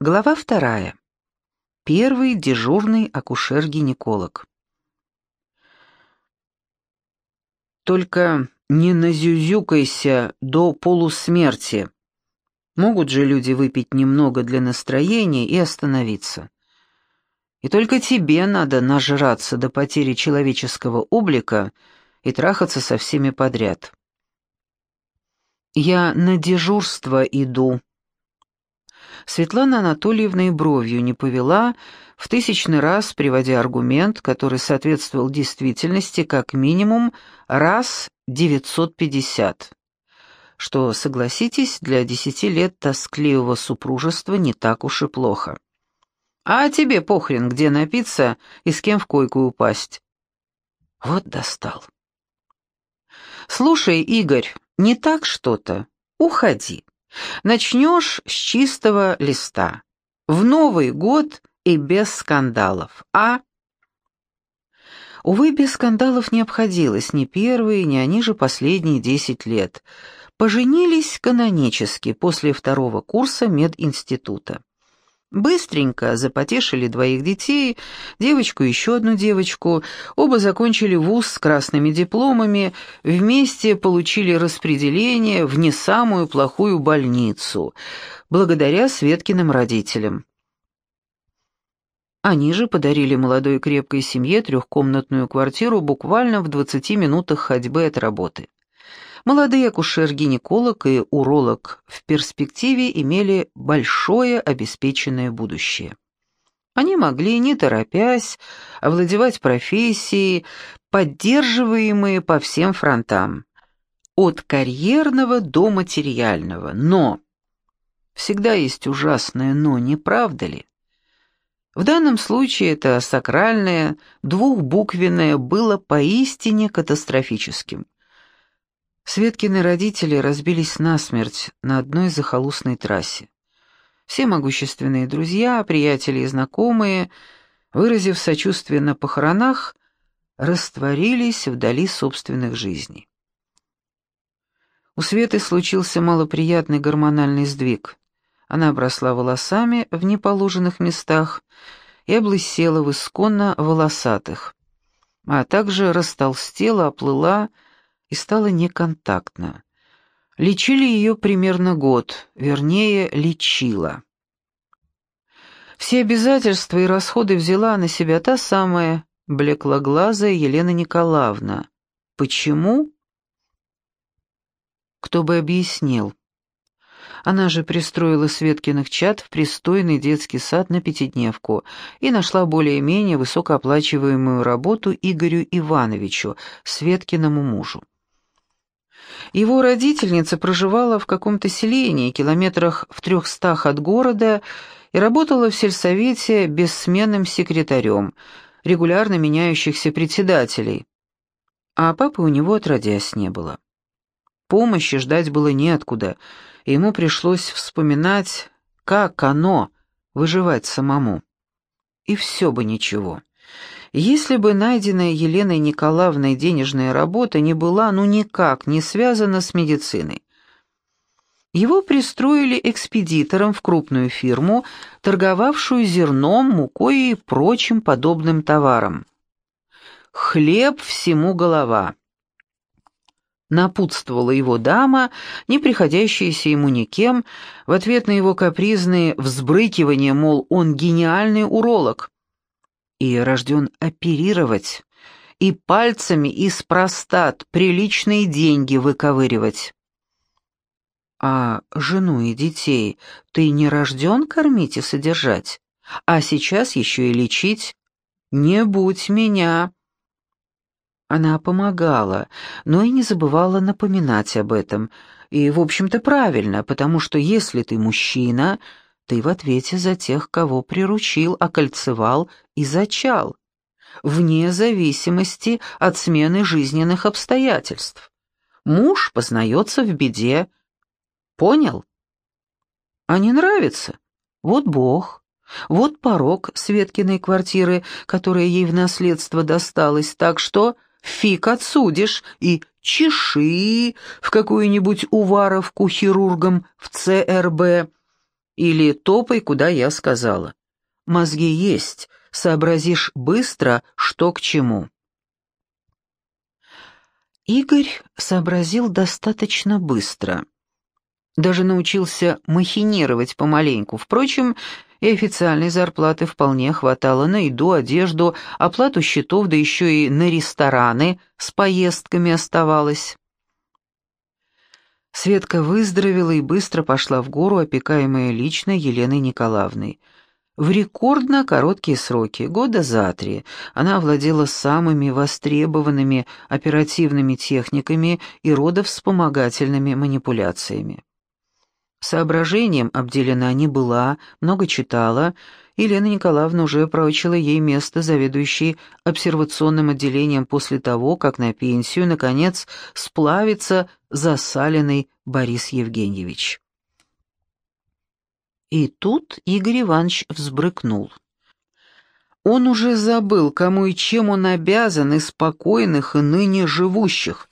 Глава вторая. Первый дежурный акушер-гинеколог. Только не назюзюкайся до полусмерти. Могут же люди выпить немного для настроения и остановиться. И только тебе надо нажраться до потери человеческого облика и трахаться со всеми подряд. Я на дежурство иду. Светлана Анатольевна и бровью не повела, в тысячный раз приводя аргумент, который соответствовал действительности как минимум раз 950. Что, согласитесь, для десяти лет тоскливого супружества не так уж и плохо. А тебе похрен, где напиться и с кем в койку упасть. Вот достал. Слушай, Игорь, не так что-то. Уходи. Начнешь с чистого листа. В Новый год и без скандалов. А? Увы, без скандалов не обходилось ни первые, ни они же последние десять лет. Поженились канонически после второго курса мединститута. Быстренько запотешили двоих детей, девочку и еще одну девочку, оба закончили вуз с красными дипломами, вместе получили распределение в не самую плохую больницу, благодаря Светкиным родителям. Они же подарили молодой крепкой семье трехкомнатную квартиру буквально в 20 минутах ходьбы от работы. Молодые акушер-гинеколог и уролог в перспективе имели большое обеспеченное будущее. Они могли, не торопясь, овладевать профессией, поддерживаемые по всем фронтам, от карьерного до материального, но... Всегда есть ужасное «но», не правда ли? В данном случае это сакральное, двухбуквенное было поистине катастрофическим – Светкины родители разбились насмерть на одной захолустной трассе. Все могущественные друзья, приятели и знакомые, выразив сочувствие на похоронах, растворились вдали собственных жизней. У Светы случился малоприятный гормональный сдвиг. Она обросла волосами в неположенных местах и облысела в исконно волосатых, а также растолстела, оплыла, и стала неконтактна. Лечили ее примерно год, вернее, лечила. Все обязательства и расходы взяла на себя та самая блеклоглазая Елена Николаевна. Почему? Кто бы объяснил. Она же пристроила Светкиных чад в пристойный детский сад на пятидневку и нашла более-менее высокооплачиваемую работу Игорю Ивановичу, Светкиному мужу. Его родительница проживала в каком-то селении, километрах в трехстах от города, и работала в сельсовете бессменным секретарем, регулярно меняющихся председателей. А папы у него отродясь не было. Помощи ждать было неоткуда, и ему пришлось вспоминать, как оно — выживать самому. И все бы ничего. Если бы найденная Еленой Николаевной денежная работа не была ну никак не связана с медициной. Его пристроили экспедитором в крупную фирму, торговавшую зерном, мукой и прочим подобным товаром. «Хлеб всему голова», — напутствовала его дама, не приходящаяся ему никем, в ответ на его капризные взбрыкивания, мол, он гениальный уролог и рожден оперировать, и пальцами из простат приличные деньги выковыривать. А жену и детей ты не рожден кормить и содержать, а сейчас еще и лечить? Не будь меня. Она помогала, но и не забывала напоминать об этом, и, в общем-то, правильно, потому что если ты мужчина, ты в ответе за тех, кого приручил, окольцевал и зачал, вне зависимости от смены жизненных обстоятельств. Муж познается в беде. Понял? А не нравится? Вот Бог. Вот порог Светкиной квартиры, которая ей в наследство досталась, так что фиг отсудишь и чеши в какую-нибудь уваровку хирургом в ЦРБ или топай, куда я сказала. Мозги есть, сообразишь быстро, что к чему». Игорь сообразил достаточно быстро. Даже научился махинировать помаленьку. Впрочем, и официальной зарплаты вполне хватало на еду, одежду, оплату счетов, да еще и на рестораны с поездками оставалось. Светка выздоровела и быстро пошла в гору, опекаемая лично Еленой Николаевной. В рекордно короткие сроки, года за три, она овладела самыми востребованными оперативными техниками и родовспомогательными манипуляциями. Соображением обделена не была, много читала, и Лена Николаевна уже проучила ей место заведующей обсервационным отделением после того, как на пенсию, наконец, сплавится засаленный Борис Евгеньевич. И тут Игорь Иванович взбрыкнул. Он уже забыл, кому и чем он обязан из спокойных и ныне живущих,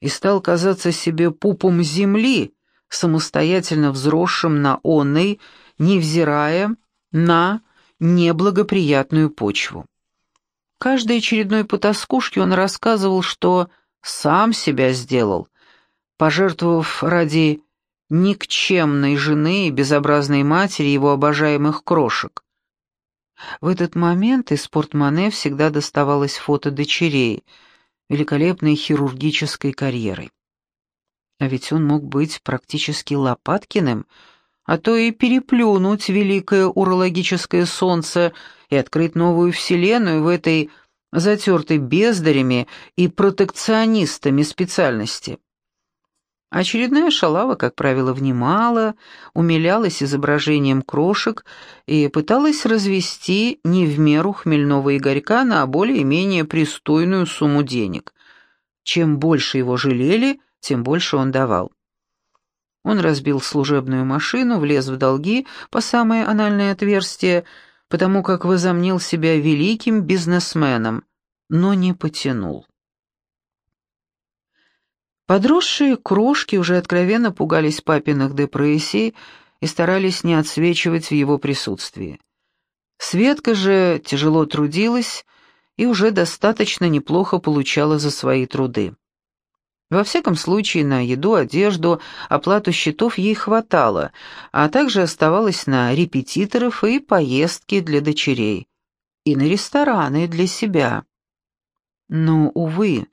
и стал казаться себе пупом земли, самостоятельно взросшим на онной, невзирая на неблагоприятную почву. Каждой очередной потаскушке он рассказывал, что сам себя сделал, пожертвовав ради никчемной жены и безобразной матери его обожаемых крошек. В этот момент из портмоне всегда доставалось фото дочерей, великолепной хирургической карьерой. А ведь он мог быть практически Лопаткиным, а то и переплюнуть великое урологическое солнце и открыть новую вселенную в этой затертой бездарями и протекционистами специальности. Очередная шалава, как правило, внимала, умилялась изображением крошек и пыталась развести не в меру хмельного Игорька на более-менее пристойную сумму денег. Чем больше его жалели – тем больше он давал. Он разбил служебную машину, влез в долги по самое анальное отверстие, потому как возомнил себя великим бизнесменом, но не потянул. Подросшие крошки уже откровенно пугались папиных депрессий и старались не отсвечивать в его присутствии. Светка же тяжело трудилась и уже достаточно неплохо получала за свои труды. Во всяком случае, на еду, одежду, оплату счетов ей хватало, а также оставалось на репетиторов и поездки для дочерей, и на рестораны для себя. Но, увы,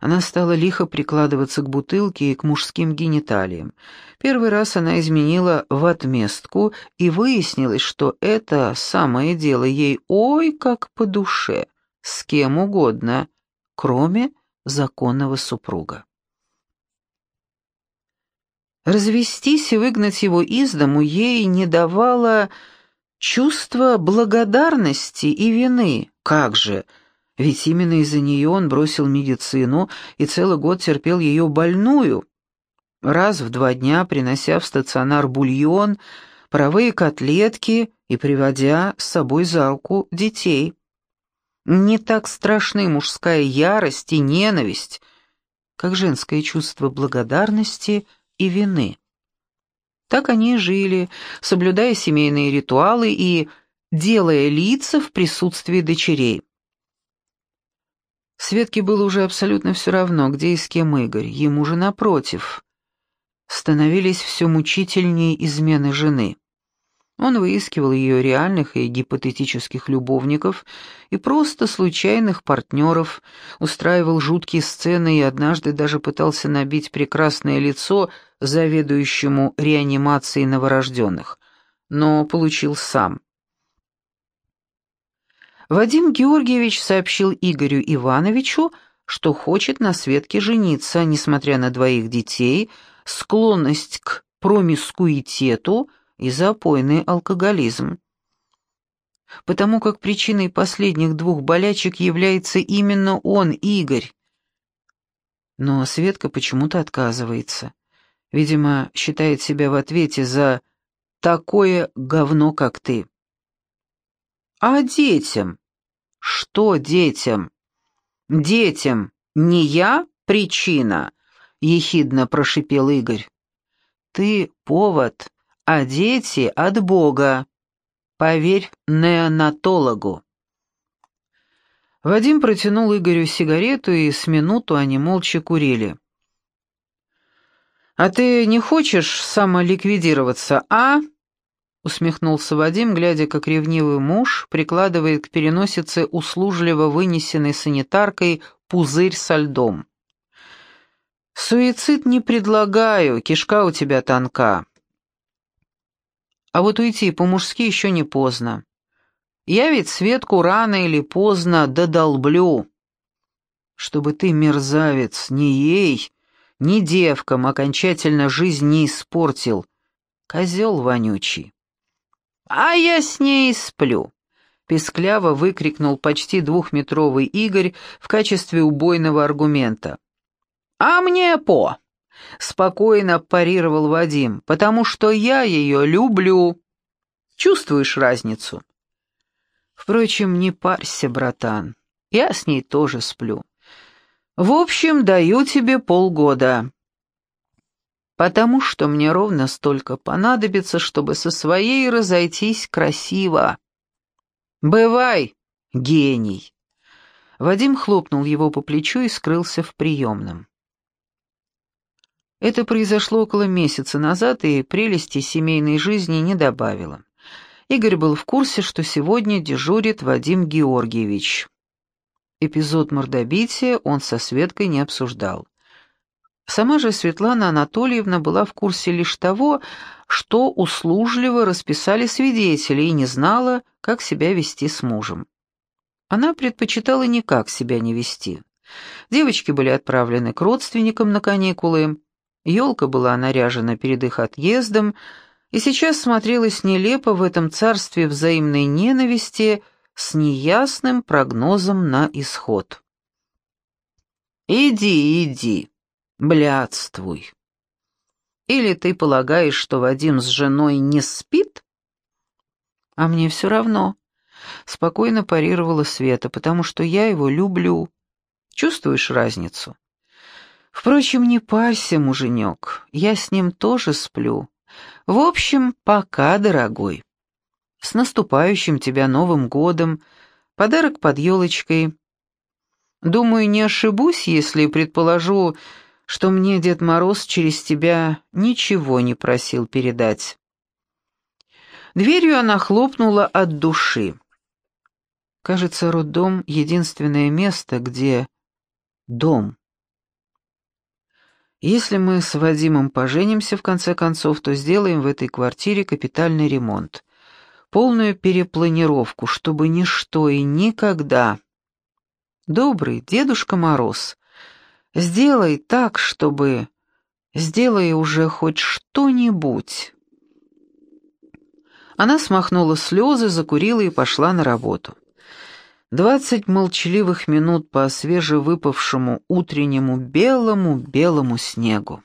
она стала лихо прикладываться к бутылке и к мужским гениталиям. Первый раз она изменила в отместку, и выяснилось, что это самое дело ей ой как по душе, с кем угодно, кроме законного супруга. Развестись и выгнать его из дому ей не давало чувство благодарности и вины. Как же? Ведь именно из-за нее он бросил медицину и целый год терпел ее больную. Раз в два дня принося в стационар бульон, паровые котлетки и приводя с собой за руку детей. Не так страшны мужская ярость и ненависть, как женское чувство благодарности и вины. Так они жили, соблюдая семейные ритуалы и делая лица в присутствии дочерей. Светке было уже абсолютно все равно, где и с кем Игорь, ему же напротив. Становились все мучительнее измены жены. Он выискивал ее реальных и гипотетических любовников и просто случайных партнеров, устраивал жуткие сцены и однажды даже пытался набить прекрасное лицо заведующему реанимацией новорожденных, но получил сам. Вадим Георгиевич сообщил Игорю Ивановичу, что хочет на Светке жениться, несмотря на двоих детей, склонность к промискуитету – и запойный алкоголизм. Потому как причиной последних двух болячек является именно он, Игорь. Но Светка почему-то отказывается. Видимо, считает себя в ответе за такое говно, как ты. А детям? Что детям? Детям не я причина, ехидно прошипел Игорь. Ты повод, а дети от Бога. Поверь неонатологу. Вадим протянул Игорю сигарету, и с минуту они молча курили. «А ты не хочешь самоликвидироваться, а?» усмехнулся Вадим, глядя, как ревнивый муж прикладывает к переносице услужливо вынесенной санитаркой пузырь со льдом. «Суицид не предлагаю, кишка у тебя тонка. А вот уйти по-мужски еще не поздно. Я ведь Светку рано или поздно додолблю. Чтобы ты, мерзавец, ни ей, ни девкам окончательно жизнь не испортил. Козел вонючий. А я с ней сплю. Пескляво выкрикнул почти двухметровый Игорь в качестве убойного аргумента. «А мне по!» — спокойно парировал Вадим, «потому что я ее люблю. Чувствуешь разницу?» Впрочем, не парься, братан. Я с ней тоже сплю. В общем, даю тебе полгода. Потому что мне ровно столько понадобится, чтобы со своей разойтись красиво. Бывай, гений. Вадим хлопнул его по плечу и скрылся в приемном. Это произошло около месяца назад, и прелести семейной жизни не добавило. Игорь был в курсе, что сегодня дежурит Вадим Георгиевич. Эпизод мордобития он со Светкой не обсуждал. Сама же Светлана Анатольевна была в курсе лишь того, что услужливо расписали свидетели и не знала, как себя вести с мужем. Она предпочитала никак себя не вести. Девочки были отправлены к родственникам на каникулы, елка была наряжена перед их отъездом, и сейчас смотрелась нелепо в этом царстве взаимной ненависти с неясным прогнозом на исход. «Иди, иди, блядствуй. Или ты полагаешь, что Вадим с женой не спит?» «А мне все равно», — спокойно парировала Света, «потому что я его люблю. Чувствуешь разницу?» «Впрочем, не парься, муженек, я с ним тоже сплю» В общем, пока, дорогой. С наступающим тебя Новым годом, подарок под елочкой. Думаю, не ошибусь, если предположу, что мне Дед Мороз через тебя ничего не просил передать. Дверью она хлопнула от души. Кажется, роддом — единственное место, где дом. Если мы с Вадимом поженимся в конце концов, то сделаем в этой квартире капитальный ремонт. Полную перепланировку, чтобы ничто и никогда... Добрый Дедушка Мороз, сделай так, чтобы... Сделай уже хоть что-нибудь. Она смахнула слезы, закурила и пошла на работу. Двадцать молчаливых минут по свежевыпавшему утреннему белому-белому снегу.